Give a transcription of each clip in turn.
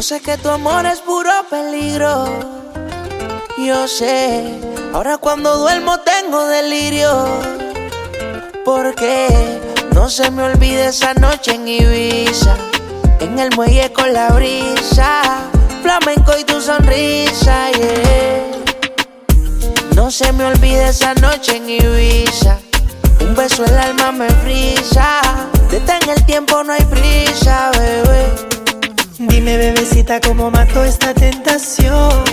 Yo sé que tu amor es puro peligro. Yo sé, ahora cuando duermo tengo delirio. Porque no se me olvide esa noche en Ibiza. En el muelle con la brisa. Flamenco y tu sonrisa, yeah. No se me olvide esa noche en Ibiza. Un beso el alma me frisa. Detén el tiempo, no hay prisa. Dime, bebecita, cómo mató esta tentación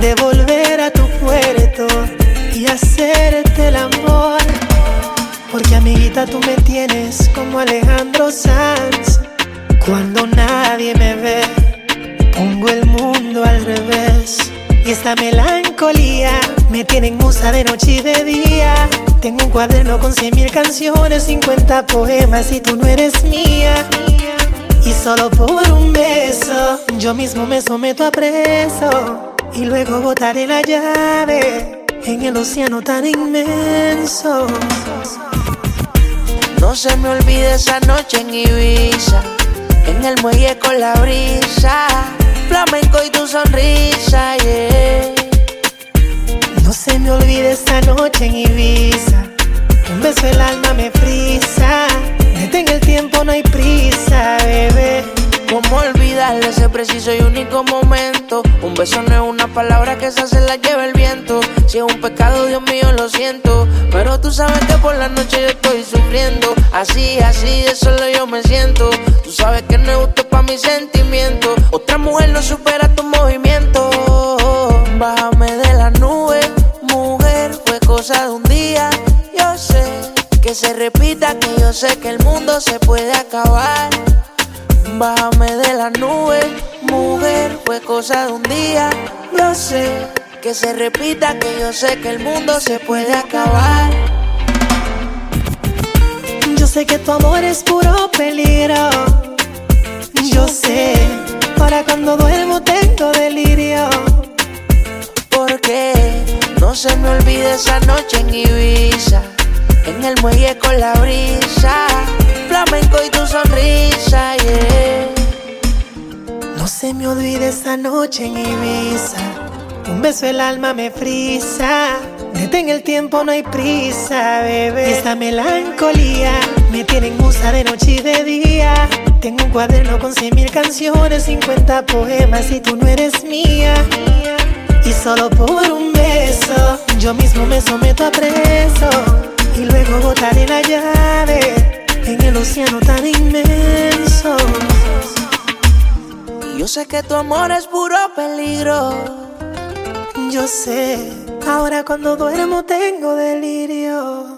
de volver a tu puerto y hacerte el amor. Porque, amiguita, tú me tienes como Alejandro Sanz. Cuando nadie me ve, pongo el mundo al revés. Y esta melancolía me tiene en musa de noche y de día. Tengo un cuaderno con cien mil canciones, 50 poemas y tú no eres mía. Y solo por un beso, yo mismo me someto a preso. Y luego botaré la llave en el océano tan inmenso. No se me olvide esa noche en Ibiza. En el muelle con la brisa. Flamenco y tu sonrisa, yeah. No se me olvide esa noche en Ibiza. Un beso el alma me frisa. Detén el tiempo, no hay prisa. ¿Cómo olvidar ese preciso y único momento? Un beso no es una palabra que esa se la lleva el viento. Si es un pecado, Dios mío, lo siento. Pero tú sabes que por la noche yo estoy sufriendo. Así, así, de solo yo me siento. Tú sabes que no es justo para mis sentimientos. Otra mujer no supera tu movimiento. Bájame de la nube, mujer, fue cosa de un día. Yo sé que se repita, que yo sé que el mundo se puede acabar. Bájame de la nube, mujer, fue cosa de un día. Yo sé que se repita, que yo sé que el mundo se puede acabar. Yo sé que tu amor es puro peligro. Yo sé, para cuando duermo tengo delirio. Porque no se me olvide esa noche en Ibiza. En el muelle con la brisa. Flamenco y tu sonrisa, se me olvide esa noche en Ibiza. Un beso el alma me frisa. Detén el tiempo, no hay prisa, bebé. Esta melancolía me tiene en musa de noche y de día. Tengo un cuaderno con cien mil canciones, 50 poemas y tú no eres mía. Y solo por un beso, yo mismo me someto a preso. Y luego botaré la llave en el océano tan inmenso. Yo sé que tu amor es puro peligro. Yo sé, ahora cuando duermo tengo delirio.